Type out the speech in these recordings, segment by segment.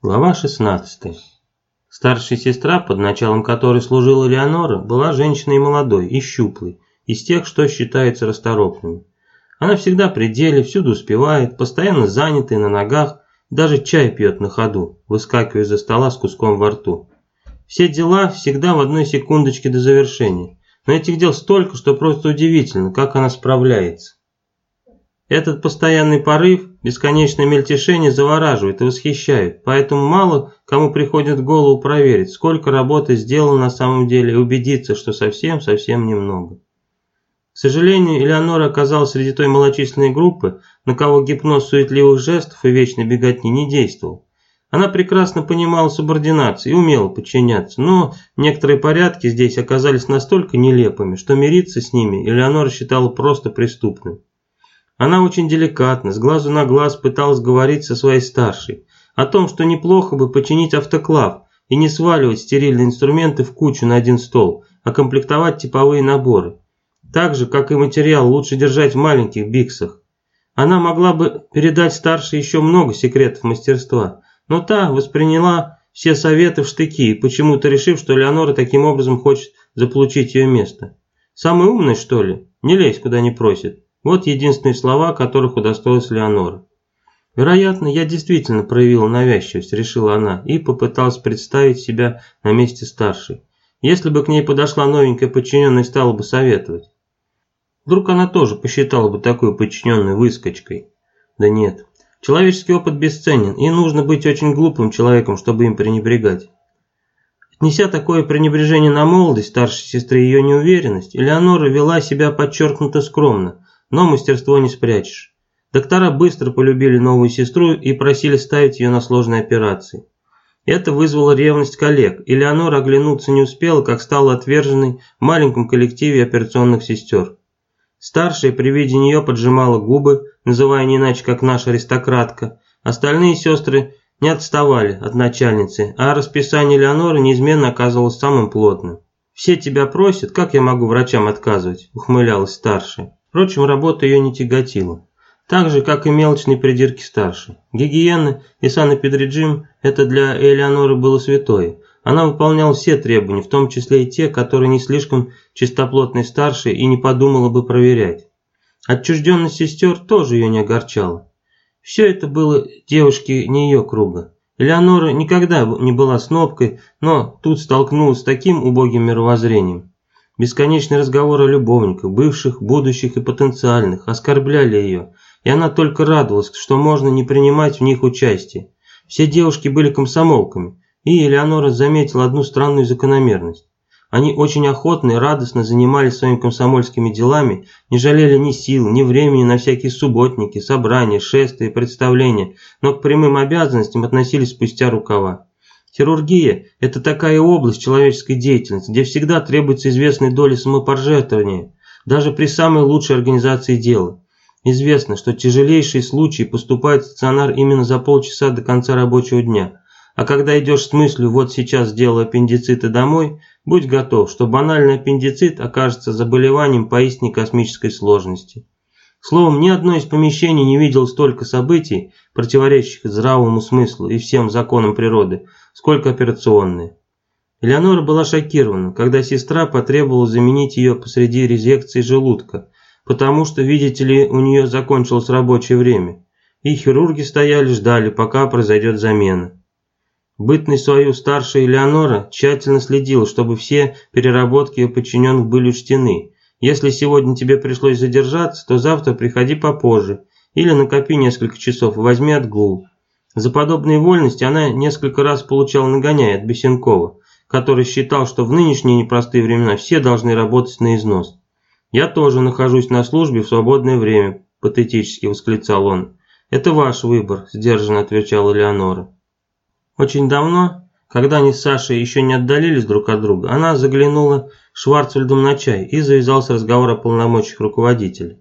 Глава 16. Старшая сестра, под началом которой служила Леонора, была женщиной молодой и щуплой, из тех, что считаются расторопными. Она всегда при деле, всюду успевает, постоянно занятая на ногах, даже чай пьет на ходу, выскакивая из-за стола с куском во рту. Все дела всегда в одной секундочке до завершения. Но этих дел столько, что просто удивительно, как она справляется. Этот постоянный порыв, бесконечное мельтешение завораживает и восхищает, поэтому мало кому приходит в голову проверить, сколько работы сделано на самом деле и убедиться, что совсем-совсем немного. К сожалению, Элеонора оказалась среди той малочисленной группы, на кого гипноз суетливых жестов и вечной беготни не действовал. Она прекрасно понимала субординацию и умела подчиняться, но некоторые порядки здесь оказались настолько нелепыми, что мириться с ними Элеонора считала просто преступным. Она очень деликатно, с глазу на глаз пыталась говорить со своей старшей о том, что неплохо бы починить автоклав и не сваливать стерильные инструменты в кучу на один стол, а комплектовать типовые наборы. Так же, как и материал, лучше держать в маленьких биксах. Она могла бы передать старшей еще много секретов мастерства, но та восприняла все советы в штыки, почему-то решив, что Леонора таким образом хочет заполучить ее место. Самый умный, что ли? Не лезь, куда не просит. Вот единственные слова, которых удостоилась Леонора. «Вероятно, я действительно проявила навязчивость», – решила она, и попыталась представить себя на месте старшей. Если бы к ней подошла новенькая подчиненная и стала бы советовать. Вдруг она тоже посчитала бы такую подчиненную выскочкой. Да нет, человеческий опыт бесценен, и нужно быть очень глупым человеком, чтобы им пренебрегать. Отнеся такое пренебрежение на молодость старшей сестры и ее неуверенность, Элеонора вела себя подчеркнуто скромно, но мастерство не спрячешь. Доктора быстро полюбили новую сестру и просили ставить ее на сложные операции. Это вызвало ревность коллег, и Леонора оглянуться не успела, как стала отверженной в маленьком коллективе операционных сестер. Старшая при виде нее поджимала губы, называя не иначе, как наша аристократка. Остальные сестры не отставали от начальницы, а расписание Леоноры неизменно оказывалось самым плотным. «Все тебя просят, как я могу врачам отказывать?» – ухмылялась старшая. Впрочем, работа ее не тяготила. Так же, как и мелочные придирки старшей. Гигиена и санэпидрежим – это для Элеоноры было святое. Она выполняла все требования, в том числе и те, которые не слишком чистоплотной старшей и не подумала бы проверять. Отчужденность сестер тоже ее не огорчала. Все это было девушке не ее круга. Элеонора никогда не была снобкой, но тут столкнулась с таким убогим мировоззрением. Бесконечные разговоры о любовниках, бывших, будущих и потенциальных, оскорбляли ее, и она только радовалась, что можно не принимать в них участие. Все девушки были комсомолками, и Элеонора заметила одну странную закономерность. Они очень охотно и радостно занимались своими комсомольскими делами, не жалели ни сил, ни времени на всякие субботники, собрания, шествия, представления, но к прямым обязанностям относились спустя рукава. Хирургия – это такая область человеческой деятельности, где всегда требуется известной доля самопожертвования, даже при самой лучшей организации дела. Известно, что тяжелейшие случаи поступают в стационар именно за полчаса до конца рабочего дня, а когда идешь с мыслью «вот сейчас сделаю аппендицит и домой», будь готов, что банальный аппендицит окажется заболеванием поистине космической сложности. Словом, ни одно из помещений не видело столько событий, противоречащих здравому смыслу и всем законам природы, сколько операционные. Элеонора была шокирована, когда сестра потребовала заменить ее посреди резекции желудка, потому что, видите ли, у нее закончилось рабочее время, и хирурги стояли ждали, пока произойдет замена. Бытной свою старшая Элеонора тщательно следила, чтобы все переработки ее подчиненных были учтены. Если сегодня тебе пришлось задержаться, то завтра приходи попозже, или накопи несколько часов и возьми отгул. За подобные вольности она несколько раз получала нагоняй от Бесенкова, который считал, что в нынешние непростые времена все должны работать на износ. «Я тоже нахожусь на службе в свободное время», – патетически восклицал он. «Это ваш выбор», – сдержанно отвечала Леонора. Очень давно, когда они с Сашей еще не отдалились друг от друга, она заглянула Шварцвальдом на чай и завязался разговор о полномочиях руководителя.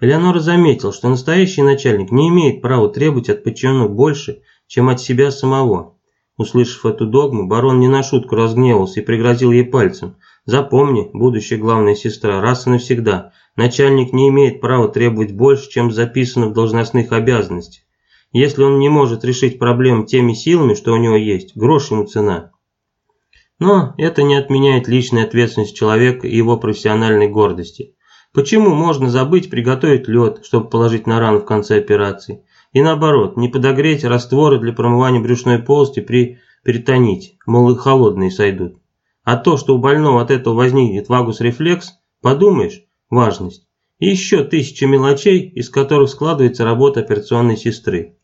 Элеонора заметил, что настоящий начальник не имеет права требовать от подчиненных больше, чем от себя самого. Услышав эту догму, барон не на шутку разгневался и пригрозил ей пальцем. «Запомни, будущая главная сестра, раз и навсегда, начальник не имеет права требовать больше, чем записано в должностных обязанностях. Если он не может решить проблему теми силами, что у него есть, грош ему цена. Но это не отменяет личной ответственности человека и его профессиональной гордости. Почему можно забыть приготовить лед, чтобы положить на рану в конце операции? И наоборот, не подогреть растворы для промывания брюшной полости при перитоните, мол, и холодные сойдут. А то, что у больного от этого возникнет вагус-рефлекс, подумаешь, важность. И еще тысячи мелочей, из которых складывается работа операционной сестры.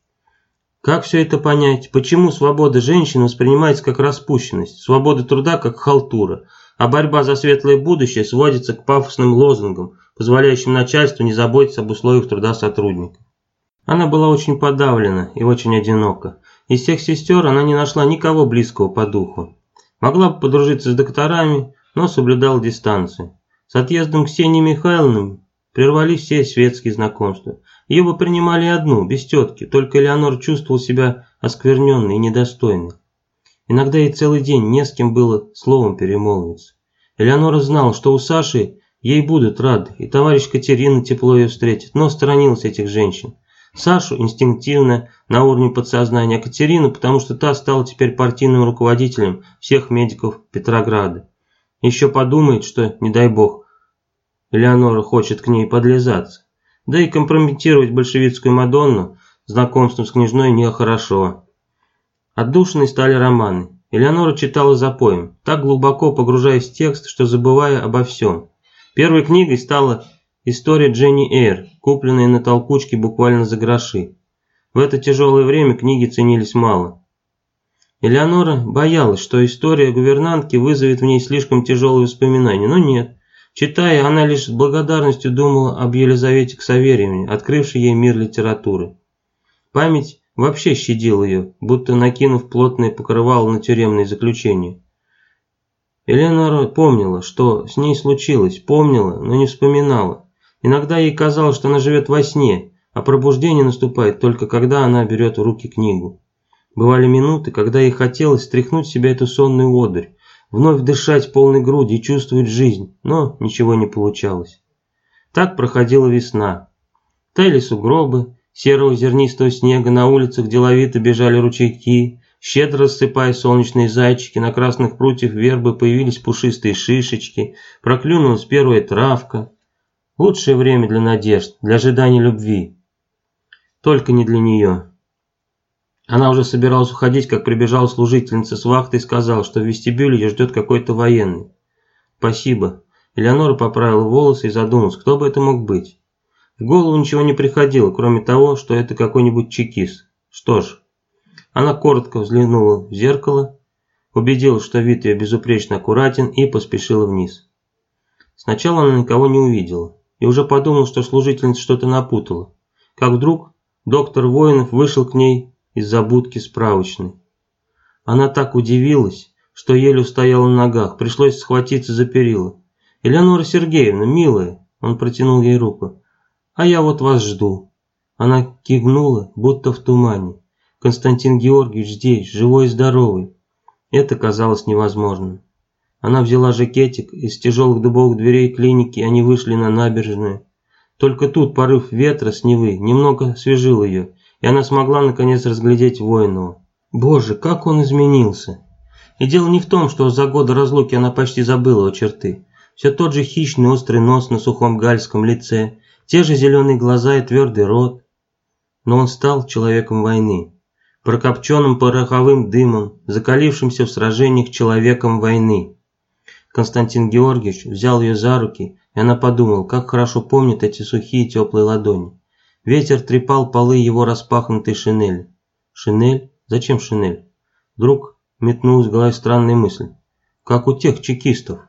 Как все это понять? Почему свобода женщин воспринимается как распущенность, свобода труда как халтура, а борьба за светлое будущее сводится к пафосным лозунгам, позволяющим начальству не заботиться об условиях труда сотрудников? Она была очень подавлена и очень одинока. Из всех сестер она не нашла никого близкого по духу. Могла бы подружиться с докторами, но соблюдала дистанцию. С отъездом Ксении Михайловны прервались все светские знакомства. Ее бы принимали одну, без тетки, только Элеонор чувствовал себя оскверненной и недостойной. Иногда ей целый день не с кем было словом перемолвиться. Элеонора знала, что у Саши ей будут рады, и товарищ Катерина тепло ее встретит, но сторонилась этих женщин. Сашу инстинктивно, на уровне подсознания, а Катерину, потому что та стала теперь партийным руководителем всех медиков Петрограда. Еще подумает, что, не дай бог, Элеонора хочет к ней подлизаться. Да и компрометировать большевистскую Мадонну знакомством с княжной нехорошо. Отдушиной стали романы. Элеонора читала за поем, так глубоко погружаясь в текст, что забывая обо всем. Первой книгой стала история Дженни Эйр, купленная на толкучке буквально за гроши. В это тяжелое время книги ценились мало. Элеонора боялась, что история гувернантки вызовет в ней слишком тяжелые воспоминания, но нет. Читая, она лишь с благодарностью думала об Елизавете Ксаверьевне, открывшей ей мир литературы. Память вообще щадила ее, будто накинув плотное покрывало на тюремные заключения. Эленора помнила, что с ней случилось, помнила, но не вспоминала. Иногда ей казалось, что она живет во сне, а пробуждение наступает только когда она берет в руки книгу. Бывали минуты, когда ей хотелось стряхнуть себя эту сонную одурь, вновь дышать полной грудью и чувствовать жизнь, но ничего не получалось. Так проходила весна. Таяли сугробы, серого зернистого снега, на улицах деловито бежали ручейки, щедро рассыпая солнечные зайчики, на красных прутьях вербы появились пушистые шишечки, проклюнулась первая травка. Лучшее время для надежд, для ожидания любви. Только не для нее. Она уже собиралась уходить, как прибежала служительница с вахты и сказала, что в вестибюле ее ждет какой-то военный. «Спасибо». Элеонора поправила волосы и задумалась, кто бы это мог быть. В голову ничего не приходило, кроме того, что это какой-нибудь чекист. Что ж, она коротко взглянула в зеркало, убедилась, что вид ее безупречно аккуратен и поспешила вниз. Сначала она никого не увидела и уже подумала, что служительница что-то напутала. Как вдруг доктор Воинов вышел к ней из-за будки справочной. Она так удивилась, что еле устояла на ногах, пришлось схватиться за перила. «Элеонора Сергеевна, милая!» Он протянул ей руку. «А я вот вас жду». Она кивнула, будто в тумане. Константин Георгиевич здесь, живой и здоровый. Это казалось невозможным. Она взяла жакетик, из тяжелых дубовых дверей клиники они вышли на набережную. Только тут порыв ветра с Невы немного освежил ее, и она смогла наконец разглядеть Воинова. Боже, как он изменился! И дело не в том, что за годы разлуки она почти забыла о черты. Все тот же хищный острый нос на сухом гальском лице, те же зеленые глаза и твердый рот. Но он стал человеком войны, прокопченным пороховым дымом, закалившимся в сражениях человеком войны. Константин Георгиевич взял ее за руки, и она подумала, как хорошо помнит эти сухие теплые ладони. Ветер трепал полы его распахнутой шинели. Шинель? Зачем шинель? Вдруг метнулась в голове странная мысль. Как у тех чекистов.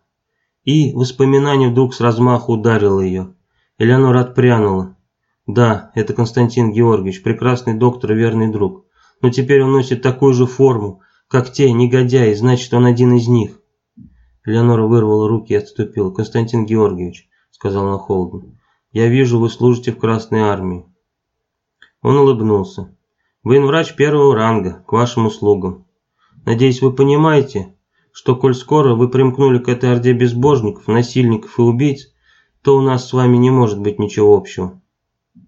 И воспоминание вдруг с размаху ударило ее. Элеонора отпрянула. Да, это Константин Георгиевич, прекрасный доктор и верный друг. Но теперь он носит такую же форму, как те негодяи, значит он один из них. Элеонора вырвала руки и отступила. «Константин Георгиевич», — сказал она холодно, я вижу, вы служите в Красной Армии». Он улыбнулся. «Военврач первого ранга, к вашим услугам. Надеюсь, вы понимаете, что коль скоро вы примкнули к этой орде безбожников, насильников и убийц, то у нас с вами не может быть ничего общего».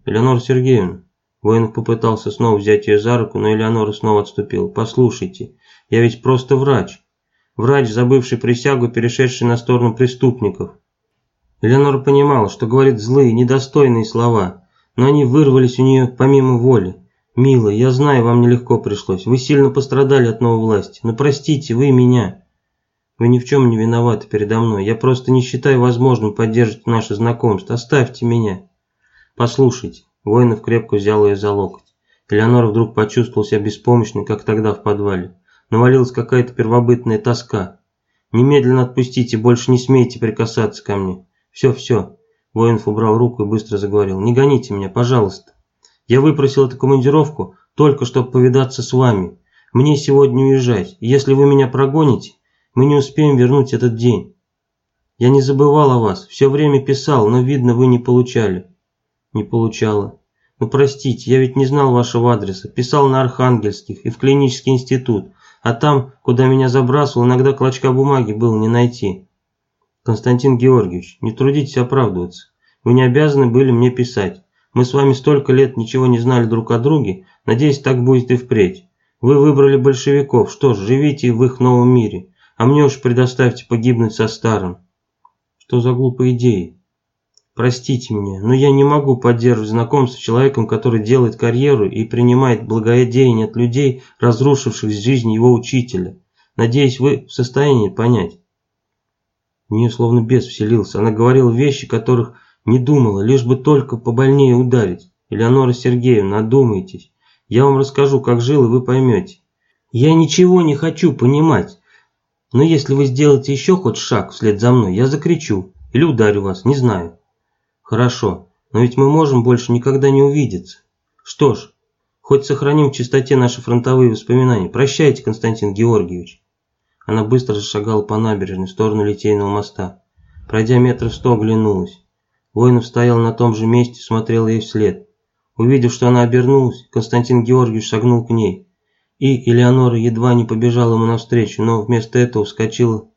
«Элеонора Сергеевна, Воинов попытался снова взять ее за руку, но Элеонора снова отступила. «Послушайте, я ведь просто врач. Врач, забывший присягу, перешедший на сторону преступников». Элеонора понимала, что говорит злые, недостойные слова, но они вырвались у нее помимо воли. «Милая, я знаю, вам нелегко пришлось. Вы сильно пострадали от новой власти, но простите, вы меня. Вы ни в чем не виноваты передо мной. Я просто не считаю возможным поддерживать наше знакомство. Оставьте меня». «Послушайте». Воинов крепко взял ее за локоть. Элеонора вдруг почувствовала себя беспомощной, как тогда в подвале. Навалилась какая-то первобытная тоска. «Немедленно отпустите, больше не смейте прикасаться ко мне. Все, все». Воинов убрал руку и быстро заговорил. «Не гоните меня, пожалуйста. Я выпросил эту командировку только чтобы повидаться с вами. Мне сегодня уезжать. Если вы меня прогоните, мы не успеем вернуть этот день. Я не забывал о вас, все время писал, но, видно, вы не получали. Не получала. Ну простите, я ведь не знал вашего адреса. Писал на Архангельских и в клинический институт. А там, куда меня забрасывал, иногда клочка бумаги было не найти. Константин Георгиевич, не трудитесь оправдываться. Вы не обязаны были мне писать. Мы с вами столько лет ничего не знали друг о друге. Надеюсь, так будет и впредь. Вы выбрали большевиков. Что ж, живите в их новом мире. А мне уж предоставьте погибнуть со старым. Что за глупые идеи? Простите меня, но я не могу поддерживать знакомство с человеком, который делает карьеру и принимает благодеяние от людей, разрушивших жизнь его учителя. Надеюсь, вы в состоянии понять. В нее словно бес вселился. Она говорила вещи, которых не думала, лишь бы только побольнее ударить. Элеонора Сергеевна, одумайтесь. Я вам расскажу, как жил, и вы поймете. Я ничего не хочу понимать. Но если вы сделаете еще хоть шаг вслед за мной, я закричу или ударю вас, не знаю. Хорошо, но ведь мы можем больше никогда не увидеться. Что ж, хоть сохраним в чистоте наши фронтовые воспоминания. Прощайте, Константин Георгиевич. Она быстро зашагала по набережной в сторону Литейного моста. Пройдя метров сто, оглянулась. Воинов стоял на том же месте, смотрел ей вслед. Увидев, что она обернулась, Константин Георгиевич шагнул к ней. И Элеонора едва не побежала ему навстречу, но вместо этого вскочила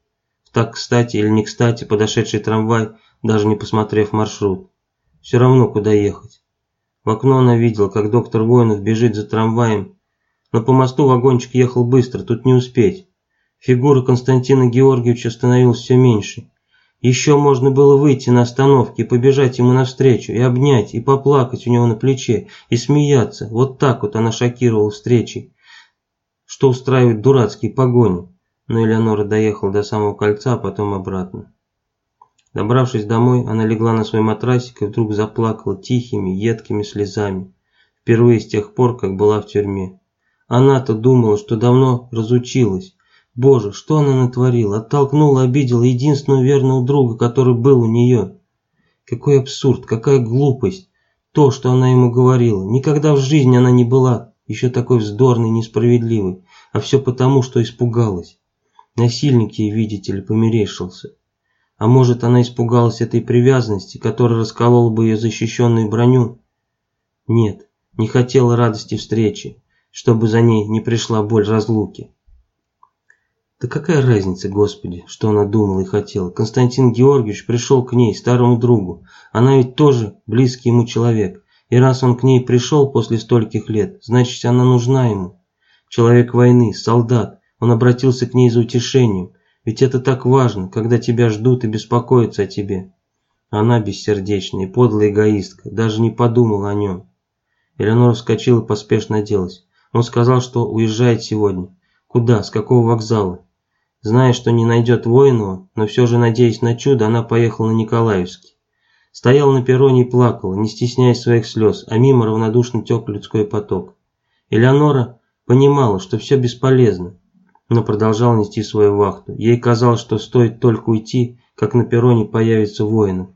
в так кстати или не кстати подошедший трамвай даже не посмотрев маршрут. Все равно, куда ехать. В окно она видела, как доктор Воинов бежит за трамваем, но по мосту вагончик ехал быстро, тут не успеть. Фигура Константина Георгиевича становилась все меньше. Еще можно было выйти на остановке и побежать ему навстречу, и обнять, и поплакать у него на плече, и смеяться. Вот так вот она шокировала встречи, что устраивает дурацкие погони. Но Элеонора доехала до самого кольца, а потом обратно. Добравшись домой, она легла на свой матрасик и вдруг заплакала тихими, едкими слезами. Впервые с тех пор, как была в тюрьме. Она-то думала, что давно разучилась. Боже, что она натворила? Оттолкнула, обидела единственного верного друга, который был у нее. Какой абсурд, какая глупость. То, что она ему говорила. Никогда в жизни она не была еще такой вздорной, несправедливой. А все потому, что испугалась. Насильник ей, видите ли, померещился. А может, она испугалась этой привязанности, которая расколола бы ее защищенную броню? Нет, не хотела радости встречи, чтобы за ней не пришла боль разлуки. Да какая разница, Господи, что она думала и хотела. Константин Георгиевич пришел к ней, старому другу. Она ведь тоже близкий ему человек. И раз он к ней пришел после стольких лет, значит, она нужна ему. Человек войны, солдат. Он обратился к ней за утешением. Ведь это так важно, когда тебя ждут и беспокоятся о тебе. Она бессердечная и подлая эгоистка, даже не подумала о нем. Элеонора вскочила и поспешно оделась. Он сказал, что уезжает сегодня. Куда, с какого вокзала? Зная, что не найдет Воинова, но все же надеясь на чудо, она поехала на Николаевский. Стояла на перроне и плакала, не стесняясь своих слез, а мимо равнодушно тек людской поток. Элеонора понимала, что все бесполезно, но продолжал нести свою вахту. Ей казалось, что стоит только уйти, как на перроне появится воинов.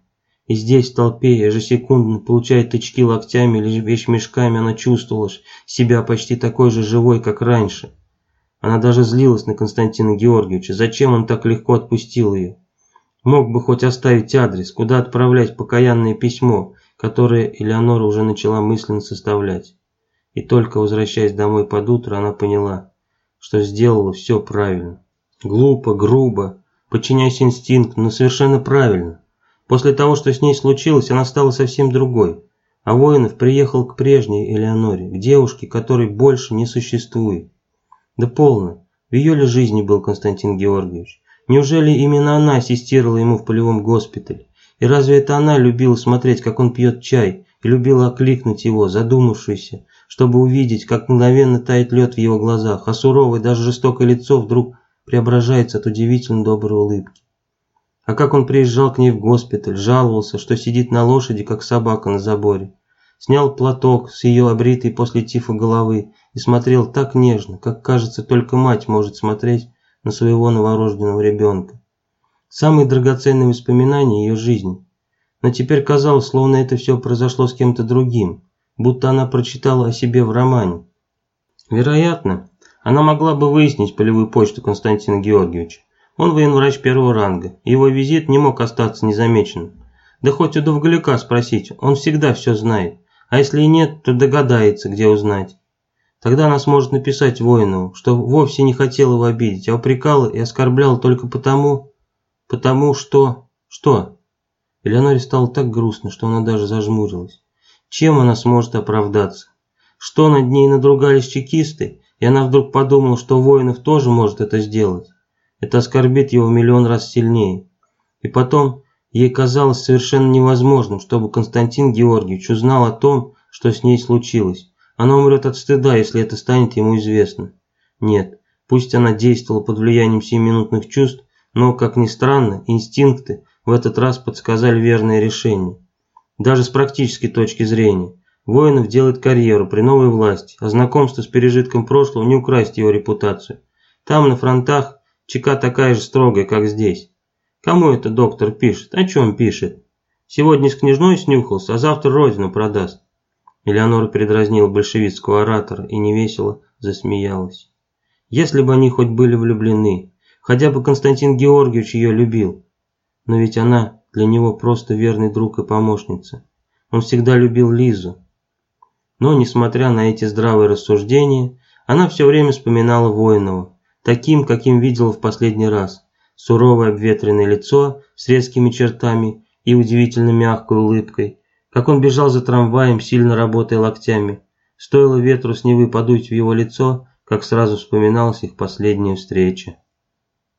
И здесь, в толпе, ежесекундно, получая тычки локтями или вещмешками, она чувствовала себя почти такой же живой, как раньше. Она даже злилась на Константина Георгиевича, зачем он так легко отпустил ее. Мог бы хоть оставить адрес, куда отправлять покаянное письмо, которое Элеонора уже начала мысленно составлять. И только возвращаясь домой под утро, она поняла – что сделала все правильно. Глупо, грубо, подчиняясь инстинкту, но совершенно правильно. После того, что с ней случилось, она стала совсем другой. а Воинов приехал к прежней Элеоноре, к девушке, которой больше не существует. Да полно. В ее ли жизни был Константин Георгиевич? Неужели именно она ассистировала ему в полевом госпитале? И разве это она любила смотреть, как он пьет чай, и любила окликнуть его, задумавшийся, чтобы увидеть, как мгновенно тает лед в его глазах, а суровое, даже жестокое лицо вдруг преображается от удивительно доброй улыбки. А как он приезжал к ней в госпиталь, жаловался, что сидит на лошади, как собака на заборе. Снял платок с ее обритой после тифа головы и смотрел так нежно, как, кажется, только мать может смотреть на своего новорожденного ребенка. Самые драгоценные воспоминания ее жизни. Но теперь казалось, словно это все произошло с кем-то другим, будто она прочитала о себе в романе. Вероятно, она могла бы выяснить полевую почту Константина Георгиевича. Он военврач первого ранга, его визит не мог остаться незамеченным. Да хоть у Довголяка спросить, он всегда все знает, а если и нет, то догадается, где узнать. Тогда она сможет написать Воинову, что вовсе не хотела его обидеть, а упрекала и оскорбляла только потому, потому что... Что? Элеоноре стало так грустно, что она даже зажмурилась. Чем она сможет оправдаться? Что над ней надругались чекисты, и она вдруг подумала, что Воинов тоже может это сделать. Это оскорбит его в миллион раз сильнее. И потом, ей казалось совершенно невозможным, чтобы Константин Георгиевич узнал о том, что с ней случилось. Она умрет от стыда, если это станет ему известно. Нет, пусть она действовала под влиянием сиюминутных чувств, но, как ни странно, инстинкты в этот раз подсказали верное решение. Даже с практической точки зрения. Воинов делает карьеру при новой власти, а знакомство с пережитком прошлого не украсть его репутацию. Там, на фронтах, чека такая же строгая, как здесь. Кому это доктор пишет? О чем пишет? Сегодня с княжной снюхался, а завтра родину продаст. Элеонора передразнила большевистского оратора и невесело засмеялась. Если бы они хоть были влюблены, хотя бы Константин Георгиевич ее любил. Но ведь она для него просто верный друг и помощница. Он всегда любил Лизу. Но, несмотря на эти здравые рассуждения, она все время вспоминала Воинова, таким, каким видела в последний раз. Суровое обветренное лицо с резкими чертами и удивительно мягкой улыбкой, как он бежал за трамваем, сильно работая локтями. Стоило ветру с Невы подуть в его лицо, как сразу вспоминалась их последняя встреча.